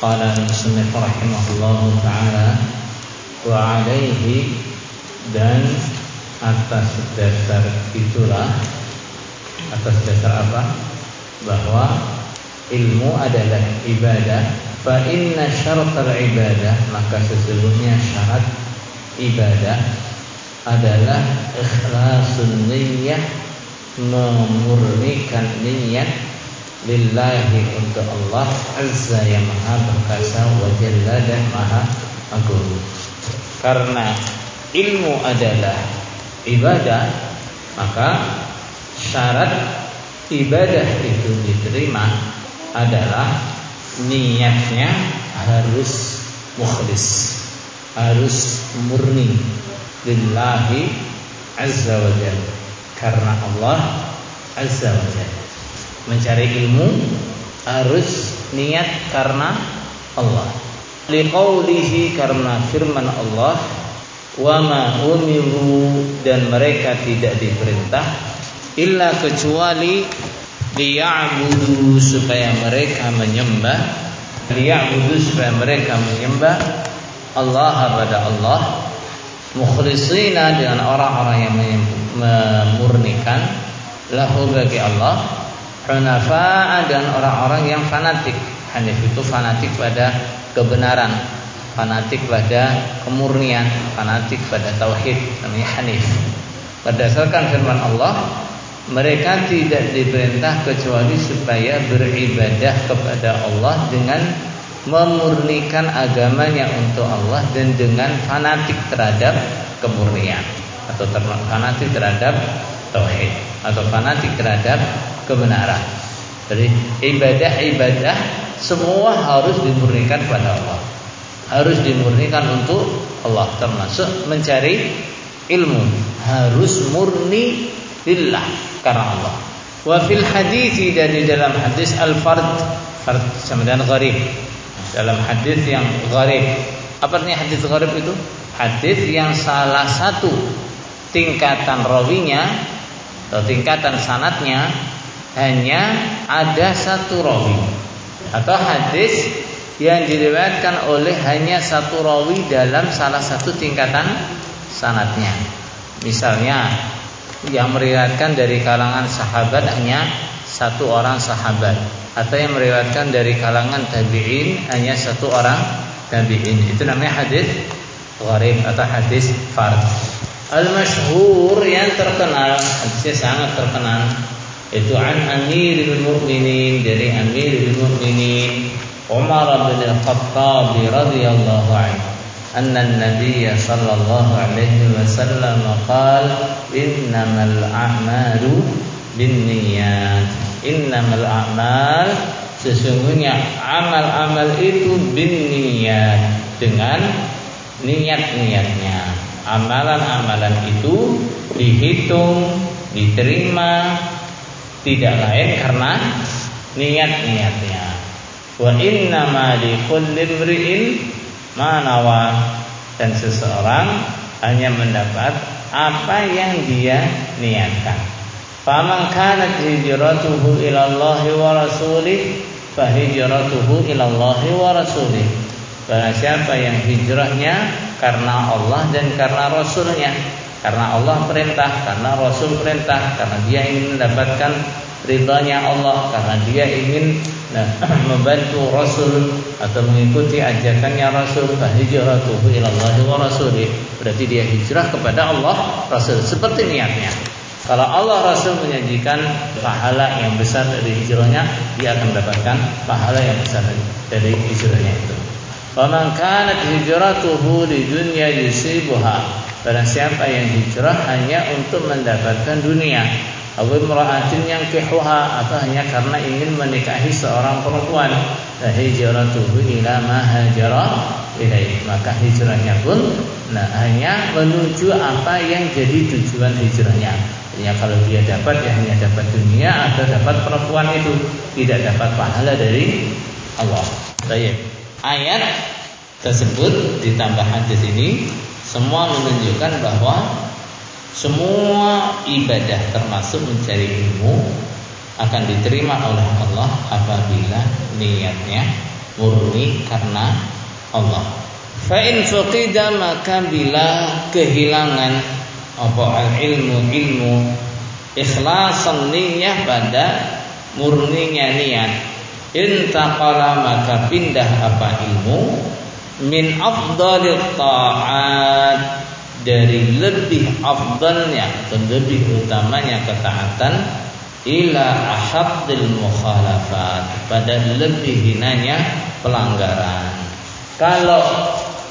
Qala al-musannif rahimahullahu taala wa alaihi dan atas dasar itulah atas dasar apa? Bahwa ilmu adalah ibadah fa inna syaratal ibadah maka sesungguhnya syarat ibadah adalah ikhlasun niyyah memurnikan niat lillahi untuk Allah azza yang maha perkasa wa jalla dan maha agung. Karena ilmu adalah ibadah maka syarat ibadah itu diterima adalah niatnya harus mukhlis harus murni. Lillahi azza wa jalla. Karena Allah azza wa jalla mencari ilmu harus niat karena Allah. Liqaulihi karena firman Allah wa ma umiru dan mereka tidak diperintah illa kecuali liya'budu supaya mereka menyembah liya'budu supaya mereka menyembah Allah pada Allah. Mukhlisina dengan orang-orang yang memurnikan lahu bagi Allah hunafa dan orang-orang yang fanatik. Hanif itu fanatik pada kebenaran. Fanatik pada kemurnian. Fanatik pada tauhid. Namanya hanif. Berdasarkan firman Allah mereka tidak diperintah kecuali supaya beribadah kepada Allah dengan memurnikan agamanya untuk Allah dan dengan fanatik terhadap kemurnian. Atau fanatik terhadap tauhid. Atau fanatik terhadap kebenaran. Jadi ibadah-ibadah semua harus dimurnikan kepada Allah. Harus dimurnikan untuk Allah termasuk mencari ilmu harus murni lillah karena Allah. Wa fil hadis dan di dalam hadis al fard fard sama dengan gharib. Dalam hadis yang gharib. Apa artinya hadis gharib itu? Hadis yang salah satu tingkatan rawinya atau tingkatan sanatnya hanya ada satu rawi. Atau hadis yang diriwayatkan oleh hanya satu rawi dalam salah satu tingkatan sanatnya. Misalnya yang meriwayatkan dari kalangan sahabat hanya satu orang sahabat. Atau yang meriwayatkan dari kalangan tabi'in hanya satu orang tabi'in. Itu namanya hadis gharib atau hadis fard. Al-masyhur yang terkenal hadisnya sangat terkenal itu an Amirul Mukminin dari Amirul Mukminin Umar bin Al-Khattab radhiyallahu anhu أن النبي صلى الله عليه وسلم قال إنما الأعمال بالنيات إنما الأعمال sesungguhnya amal-amal itu niat dengan niat-niatnya amalan-amalan itu dihitung diterima tidak lain karena niat-niatnya wa inna ma likulli manawa dan seseorang hanya mendapat apa yang dia niatkan. Faman kanat hijratuhu ila Allah wa rasulih fa hijratuhu ila Allah wa rasulih. Barang siapa yang hijrahnya karena Allah dan karena Rasulnya Karena Allah perintah, karena Rasul perintah Karena dia ingin mendapatkan ridhanya Allah Karena dia ingin nah, membantu Rasul atau mengikuti ajakannya Rasul. Fahijratuhu Allah wa berarti dia hijrah kepada Allah Rasul seperti niatnya. Kalau Allah Rasul menyajikan pahala yang besar dari hijrahnya dia akan mendapatkan pahala yang besar dari hijrahnya itu. Faman kanat hijratuhu di dunya yusibuha Barang siapa yang hijrah hanya untuk mendapatkan dunia. Abu imra'atin yang kehuha atau hanya karena ingin menikahi seorang perempuan. Hijratuhu ila ma hajara ilaih maka hijrahnya pun nah hanya menuju apa yang jadi tujuan hijrahnya. Artinya kalau dia dapat ya hanya dapat dunia atau dapat perempuan itu. Tidak dapat pahala dari Allah. Baik. Ayat tersebut ditambah hadis ini semua menunjukkan bahwa semua ibadah termasuk mencari ilmu akan diterima oleh Allah apabila niatnya murni karena Allah. Fa in fuqida maka bila kehilangan apa ilmu ilmu ikhlasan niyyah pada murninya niat intaqala maka pindah apa ilmu min afdalil ta'at. Dari lebih afdalnya atau lebih utamanya ketaatan ila ahaddil mukhalafat. Pada lebih hinanya pelanggaran. Kalau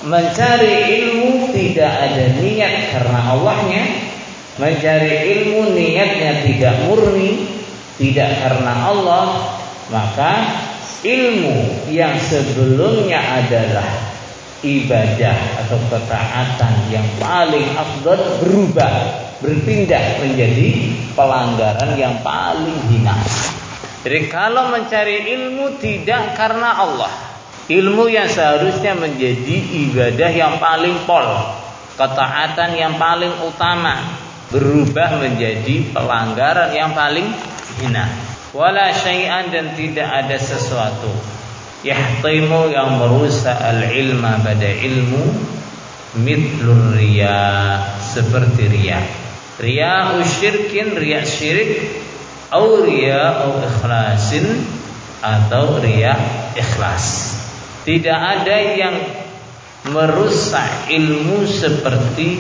mencari ilmu tidak ada niat karena Allahnya mencari ilmu niatnya tidak murni tidak karena Allah maka ilmu yang sebelumnya adalah ibadah atau ketaatan yang paling afdal berubah berpindah menjadi pelanggaran yang paling hina. Jadi kalau mencari ilmu tidak karena Allah, ilmu yang seharusnya menjadi ibadah yang paling pol, ketaatan yang paling utama berubah menjadi pelanggaran yang paling hina. Wala syai'an dan tidak ada sesuatu yahtimu yang merusak al-ilma pada ilmu mitlur riya seperti riya. Riya usyirkin riya syirik au riya au ikhlasin atau riya ikhlas. Tidak ada yang merusak ilmu seperti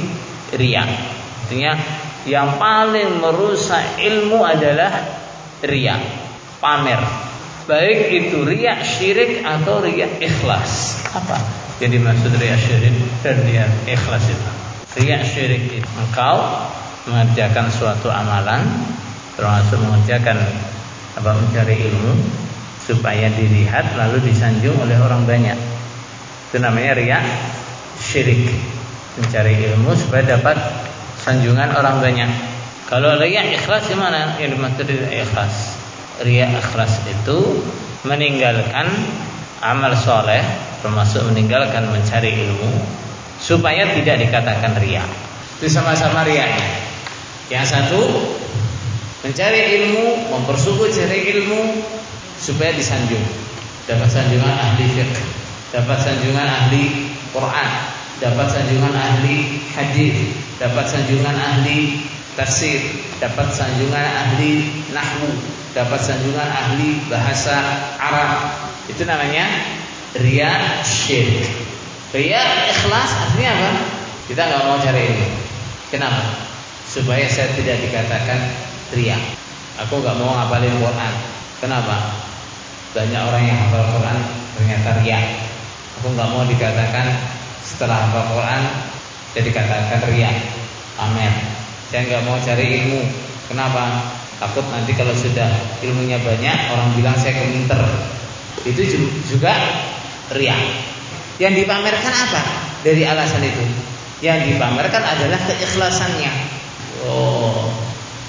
riya. Artinya yang paling merusak ilmu adalah riya pamer baik itu riak syirik atau riak ikhlas. Apa yang dimaksud riak syirik dan riak ikhlas itu? Riak syirik itu engkau mengerjakan suatu amalan termasuk mengerjakan apa mencari ilmu supaya dilihat lalu disanjung oleh orang banyak. Itu namanya riak syirik. Mencari ilmu supaya dapat sanjungan orang banyak. Kalau riak ikhlas gimana? Yang dimaksud ikhlas ria ikhlas itu meninggalkan amal soleh termasuk meninggalkan mencari ilmu supaya tidak dikatakan ria. Itu sama-sama riaknya yang satu mencari ilmu mempersuku cari ilmu supaya disanjung. Dapat sanjungan ahli fiqh dapat sanjungan ahli Quran dapat sanjungan ahli hadis dapat sanjungan ahli tafsir dapat sanjungan ahli nahwu dapat sanjungan ahli bahasa Arab. Itu namanya ria syirik. Ria ikhlas artinya apa? Kita nggak mau cari ini. Kenapa? Supaya saya tidak dikatakan ria. Aku nggak mau ngapalin Quran. Kenapa? Banyak orang yang hafal Quran ternyata ria. Aku nggak mau dikatakan setelah hafal Quran jadi dikatakan ria. Amin. Saya nggak mau cari ilmu. Kenapa? Takut nanti kalau sudah ilmunya banyak orang bilang saya keminter. Itu juga ria. Yang dipamerkan apa dari alasan itu? Yang dipamerkan adalah keikhlasannya. Oh,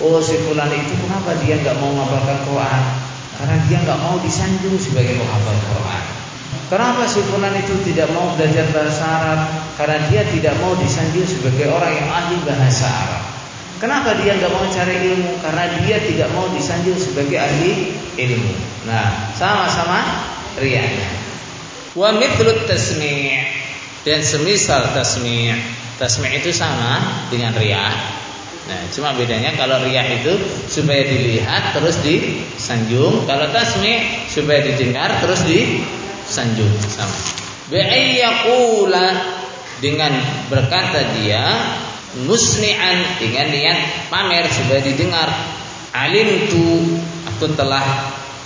oh si fulan itu kenapa dia nggak mau menghafalkan Quran? Karena dia nggak mau disanjung sebagai penghafal Quran. Kenapa si fulan itu tidak mau belajar bahasa Arab? Karena dia tidak mau disanjung sebagai orang yang ahli bahasa Arab. Kenapa dia nggak mau cari ilmu? Karena dia tidak mau disanjung sebagai ahli ilmu. Nah, sama-sama riaknya. Wa mithlut tasmi' dan semisal tasmi'. Tasmi' itu sama dengan riak. Nah, cuma bedanya kalau riak itu supaya dilihat terus disanjung, kalau tasmi' supaya didengar terus disanjung sama. Bi'ayyaqula dengan berkata dia musni'an dengan niat pamer supaya didengar. Alim tu aku telah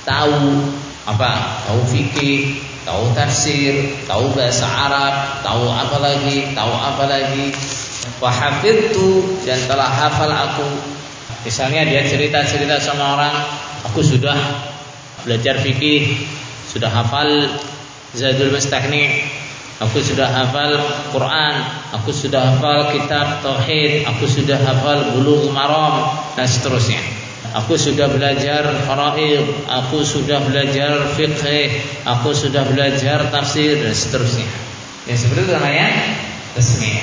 tahu apa tahu fikih tahu tafsir tahu bahasa Arab tahu apa lagi tahu apa lagi. Wahafidtu dan telah hafal aku. Misalnya dia cerita-cerita sama orang aku sudah belajar fikih sudah hafal Zadul Mustaqni Aku sudah hafal Quran, aku sudah hafal kitab tauhid, aku sudah hafal bulughul maram dan seterusnya. Aku sudah belajar faraid, aku sudah belajar fiqh, aku sudah belajar tafsir dan seterusnya. Yang seperti itu namanya resmi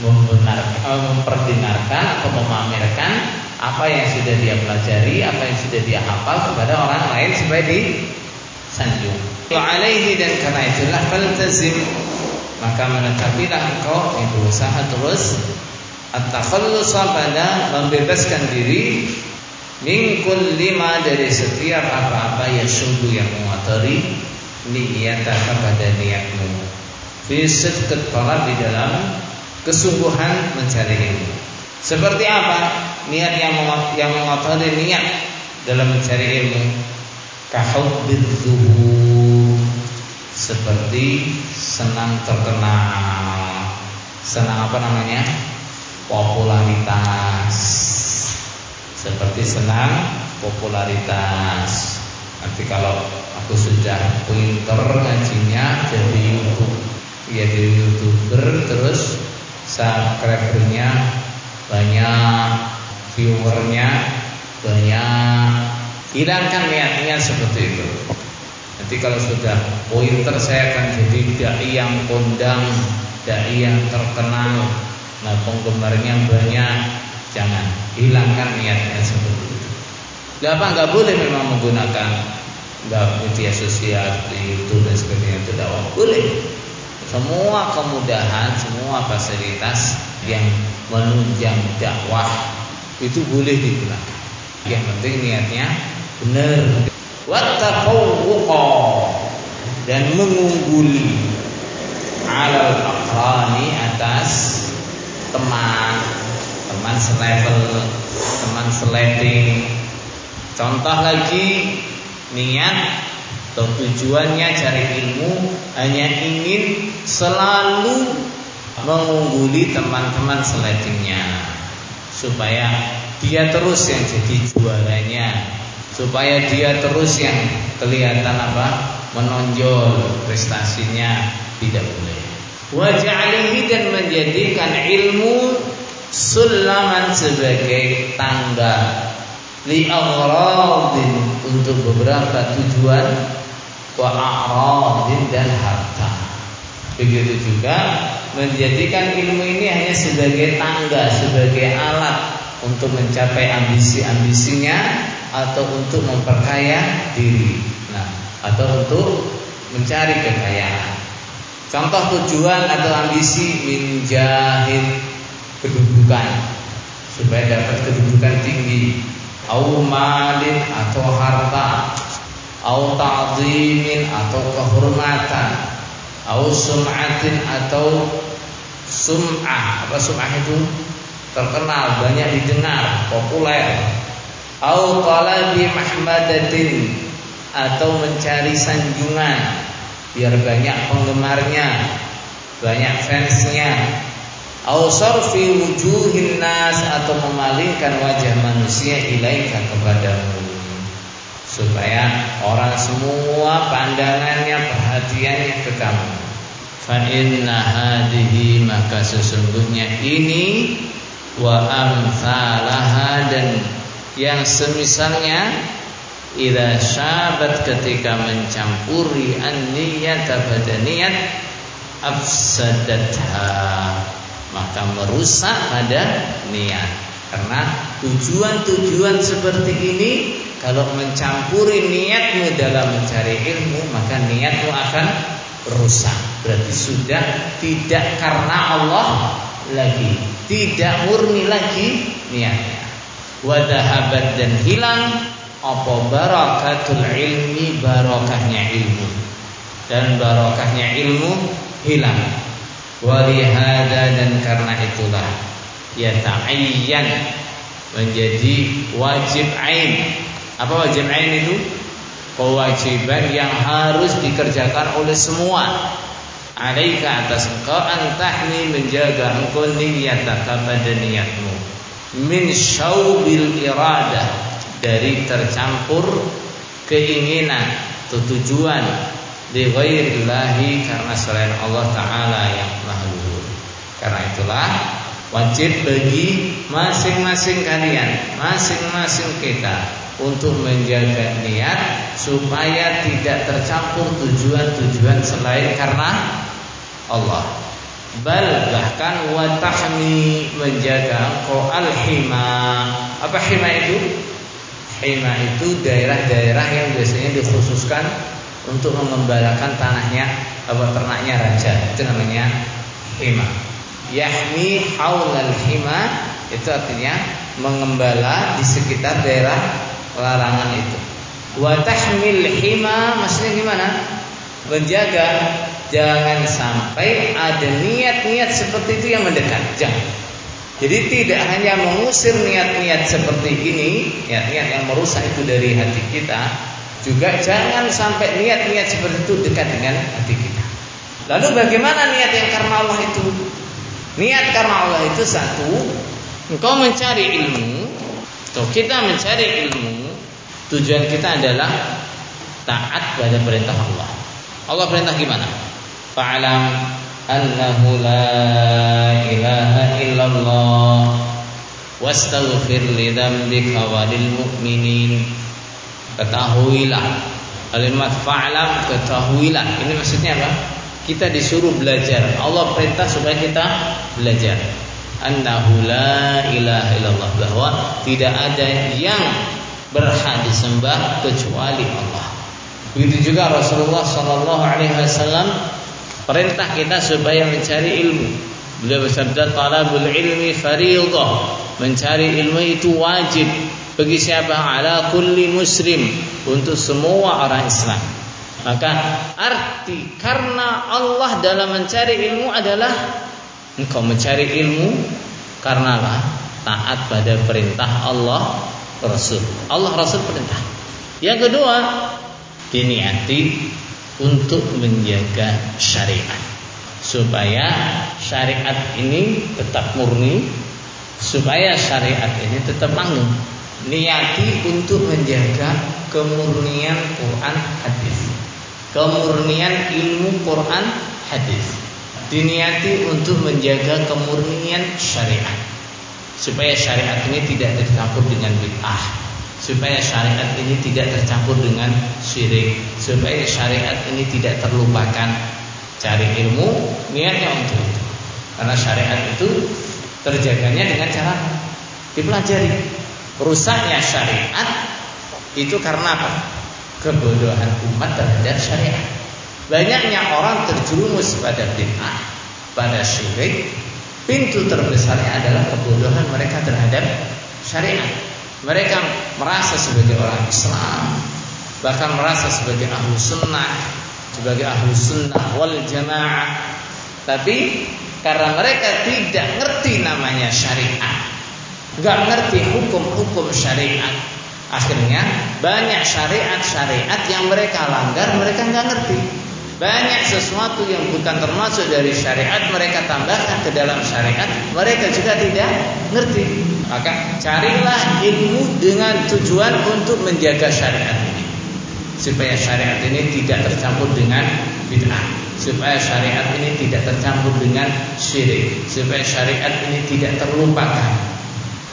membenarkan, eh, memperdengarkan atau memamerkan apa yang sudah dia pelajari, apa yang sudah dia hafal kepada orang lain supaya disanjung. wa alaihi dan karena itulah faltazim maka menetapilah engkau yang berusaha terus at-takhallus pada membebaskan diri min lima dari setiap apa-apa yang sungguh yang mengotori niyataka pada niatmu. Fi sidqat talab di dalam kesungguhan mencari ilmu. Seperti apa niat yang yang mengotori niat dalam mencari ilmu? Kahubbil seperti senang terkenal. Senang apa namanya? Popularitas. Seperti senang popularitas. Nanti kalau aku sudah pinter ngajinya jadi YouTube. Ya jadi youtuber terus subscribernya banyak viewernya banyak. Hilangkan niatnya seperti itu nanti kalau sudah pointer saya akan jadi dai yang kondang dai yang terkenal. Nah penggemarnya banyak. Jangan hilangkan niatnya seperti itu. Gak apa nggak boleh memang menggunakan nggak media sosial di YouTube dan sebagainya itu dakwah. Boleh. Semua kemudahan semua fasilitas yang menunjang dakwah itu boleh digunakan. Yang penting niatnya benar wattaqawwuqa. Dan mengungguli alal aqrani atas teman teman selevel teman seleting contoh lagi niat atau tujuannya cari ilmu hanya ingin selalu mengungguli teman-teman seletingnya supaya dia terus yang jadi juaranya supaya dia terus yang kelihatan apa? Menonjol prestasinya. Tidak boleh. Waja'alihi dan menjadikan ilmu sulaman sebagai tangga. Li untuk beberapa tujuan. Wa a'radin dan harta. Begitu juga menjadikan ilmu ini hanya sebagai tangga sebagai alat untuk mencapai ambisi-ambisinya atau untuk memperkaya diri. Nah, atau untuk mencari kekayaan. Contoh tujuan atau ambisi menjahit kedudukan supaya dapat kedudukan tinggi, au malin atau harta, au ta'zimin atau kehormatan, au sum'atin atau sum'ah. Apa sum'ah itu? terkenal, banyak didengar, populer. Au talabi mahmadatin. Atau mencari sanjungan. Biar banyak penggemarnya, banyak fansnya. Au sarfi wujuhin nas. Atau memalingkan wajah manusia ilaika kepadamu. Supaya orang semua pandangannya perhatiannya ke kamu. Fa inna hadhihi maka sesungguhnya ini wa amsalaha dan yang semisalnya idza syabat ketika mencampuri an-niyat pada niat afsadatha maka merusak pada niat. Karena tujuan-tujuan seperti ini kalau mencampuri niatmu dalam mencari ilmu maka niatmu akan rusak. Berarti sudah tidak karena Allah lagi tidak murni lagi niatnya wadahabat dan hilang apa barakatul ilmi barokahnya ilmu. Dan barokahnya ilmu hilang. Walihada dan karena itulah ya ta'ayyan menjadi wajib ain. Apa wajib ain itu? Kewajiban yang harus dikerjakan oleh semua. Alaika atas engkau antahni menjaga engkau niyataka pada niatmu min syaubil iradah dari tercampur keinginan atau tujuan di ghairillahi karena selain Allah taala yang maha luhur karena itulah wajib bagi masing-masing kalian masing-masing kita untuk menjaga niat supaya tidak tercampur tujuan-tujuan selain karena Allah. Bal bahkan watahmi menjaga engkau al-hima. Apa hima itu? Hima itu daerah-daerah yang biasanya dikhususkan untuk mengembalakan tanahnya apa ternaknya raja itu namanya hima yahmi haulal hima itu artinya mengembala di sekitar daerah larangan itu wa tahmil hima maksudnya gimana menjaga jangan sampai ada niat-niat seperti itu yang mendekat jangan jadi tidak hanya mengusir niat-niat seperti ini niat-niat yang merusak itu dari hati kita juga jangan sampai niat-niat seperti itu dekat dengan hati kita. Lalu bagaimana niat yang karena Allah itu? Niat karena Allah itu satu, engkau mencari ilmu, atau kita mencari ilmu, tujuan kita adalah taat pada perintah Allah. Allah perintah gimana? Fa'alam annahu la ilaha illallah. Wastaghfir li dzambika walil mu'minin. Ketahuilah kalimat fa'lam ketahuilah. Ini maksudnya apa? Kita disuruh belajar. Allah perintah supaya kita belajar. Annahu la ilaha illallah. Bahwa tidak ada yang berhak disembah kecuali Allah. Begitu juga Rasulullah sallallahu alaihi wasallam perintah kita supaya mencari ilmu. Beliau bersabda talabul ilmi fardhah mencari ilmu itu wajib. Bagi siapa? Ala kulli muslim. Untuk semua orang Islam. Maka arti karena Allah dalam mencari ilmu adalah engkau mencari ilmu karenalah taat pada perintah Allah Rasul. Allah Rasul perintah. Yang kedua diniati untuk menjaga syariat supaya syariat ini tetap murni supaya syariat ini tetap langgeng niati untuk menjaga kemurnian Quran hadis. Kemurnian ilmu Quran hadis. Diniati untuk menjaga kemurnian syariat. Supaya syariat ini tidak tercampur dengan bid'ah. Supaya syariat ini tidak tercampur dengan syirik. Supaya syariat ini tidak terlupakan. Cari ilmu niatnya untuk itu. Karena syariat itu terjaganya dengan cara dipelajari rusaknya syariat itu karena apa? Kebodohan umat terhadap syariat. Banyaknya orang terjerumus pada bid'ah, pada syirik. Pintu terbesarnya adalah kebodohan mereka terhadap syariat. Mereka merasa sebagai orang Islam, bahkan merasa sebagai ahlu sunnah, sebagai ahlu sunnah wal jamaah. Tapi karena mereka tidak ngerti namanya syariat, nggak ngerti hukum-hukum syariat. Akhirnya banyak syariat-syariat yang mereka langgar mereka nggak ngerti. Banyak sesuatu yang bukan termasuk dari syariat mereka tambahkan ke dalam syariat mereka juga tidak ngerti. Maka carilah ilmu dengan tujuan untuk menjaga syariat ini. Supaya syariat ini tidak tercampur dengan bid'ah. Supaya syariat ini tidak tercampur dengan syirik. Supaya syariat ini tidak terlupakan.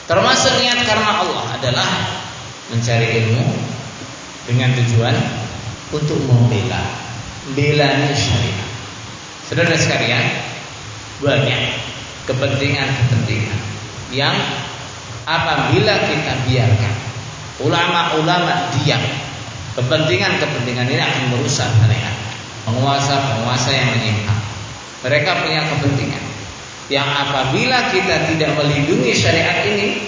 Termasuk niat karena Allah adalah mencari ilmu dengan tujuan untuk membela, membela syariat. Saudara sekalian, banyak kepentingan-kepentingan yang apabila kita biarkan ulama-ulama diam, kepentingan-kepentingan ini akan merusak syariat. Penguasa-penguasa yang menyimpang, mereka punya kepentingan. Yang apabila kita tidak melindungi syariat ini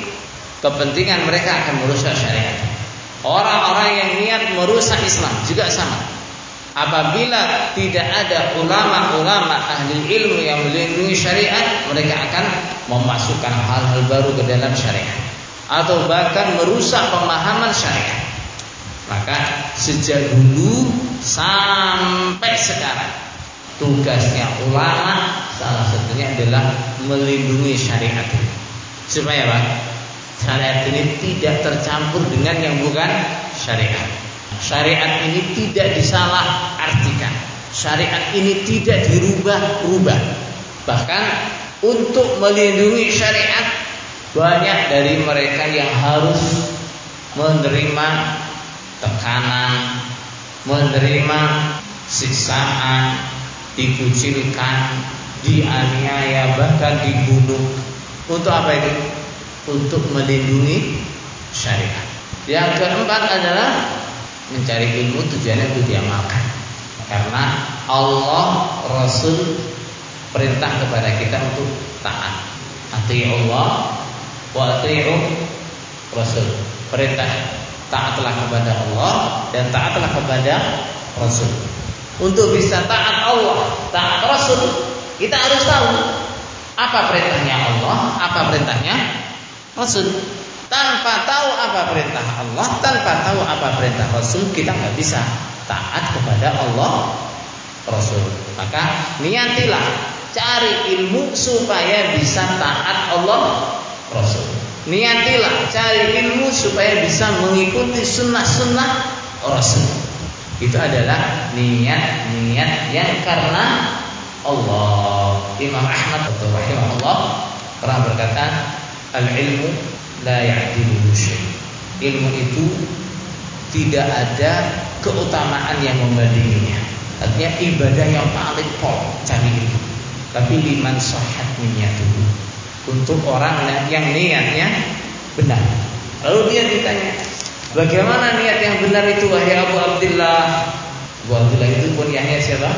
kepentingan mereka akan merusak syariat. Orang-orang yang niat merusak Islam juga sama apabila tidak ada ulama-ulama ahli ilmu yang melindungi syariat mereka akan memasukkan hal-hal baru ke dalam syariat atau bahkan merusak pemahaman syariat maka sejak dulu sampai sekarang tugasnya ulama salah satunya adalah melindungi syariat ini. Supaya apa? Syariat ini tidak tercampur dengan yang bukan syariat. Syariat ini tidak disalah artikan. Syariat ini tidak dirubah-rubah. Bahkan untuk melindungi syariat banyak dari mereka yang harus menerima tekanan, menerima siksaan, dikucilkan, dianiaya, bahkan dibunuh. Untuk apa itu? Untuk melindungi syariat. Yang keempat adalah mencari ilmu tujuannya untuk diamalkan. karena Allah Rasul perintah kepada kita untuk taat. Allah wa ati'u Rasul. Perintah taatlah kepada Allah dan taatlah kepada Rasul. Untuk bisa taat Allah, taat Rasul, kita harus tahu apa perintahnya Allah, apa perintahnya Rasul. Tanpa tahu apa perintah Allah, tanpa tahu apa perintah Rasul, kita nggak bisa taat kepada Allah Rasul. Maka niatilah cari ilmu supaya bisa taat Allah Rasul. Niatilah cari ilmu supaya bisa mengikuti sunnah-sunnah Rasul. Itu adalah niat-niat yang karena Allah. Imam Ahmad rahimahullah pernah berkata, "Al-ilmu la ya'dilu syai'." Ilmu itu tidak ada keutamaan yang membandinginya. Artinya ibadah yang paling pol cari itu. Tapi liman sahat untuk orang yang niatnya benar. Lalu dia ditanya, bagaimana niat yang benar itu wahai Abu Abdullah? Abu Abdullah itu kunyahnya siapa?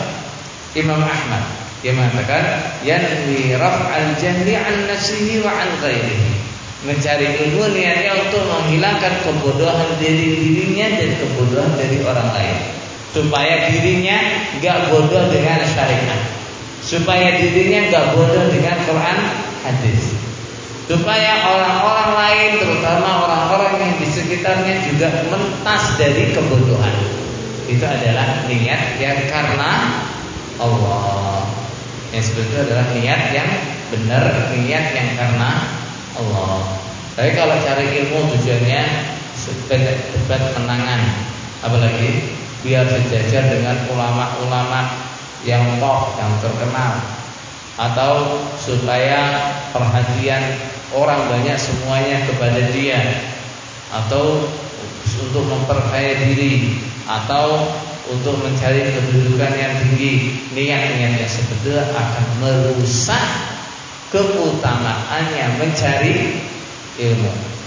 Imam Ahmad. Dia mengatakan, yanwi raf'al jahli an nafsihi wa an ghairihi. Mencari ilmu niatnya untuk menghilangkan kebodohan dari dirinya dan kebodohan dari orang lain. Supaya dirinya gak bodoh dengan syariat. Supaya dirinya gak bodoh dengan Quran hadis supaya orang-orang lain terutama orang-orang yang di sekitarnya juga mentas dari kebodohan itu adalah niat yang karena Allah yang sebetulnya adalah niat yang benar niat yang karena Allah. Tapi kalau cari ilmu tujuannya debat menangan apalagi biar sejajar dengan ulama-ulama yang top yang terkenal. Atau supaya perhatian orang banyak semuanya kepada dia. Atau untuk memperkaya diri. Atau untuk mencari kedudukan yang tinggi. Niat-niatnya sebetulnya akan merusak keutamaannya mencari ilmu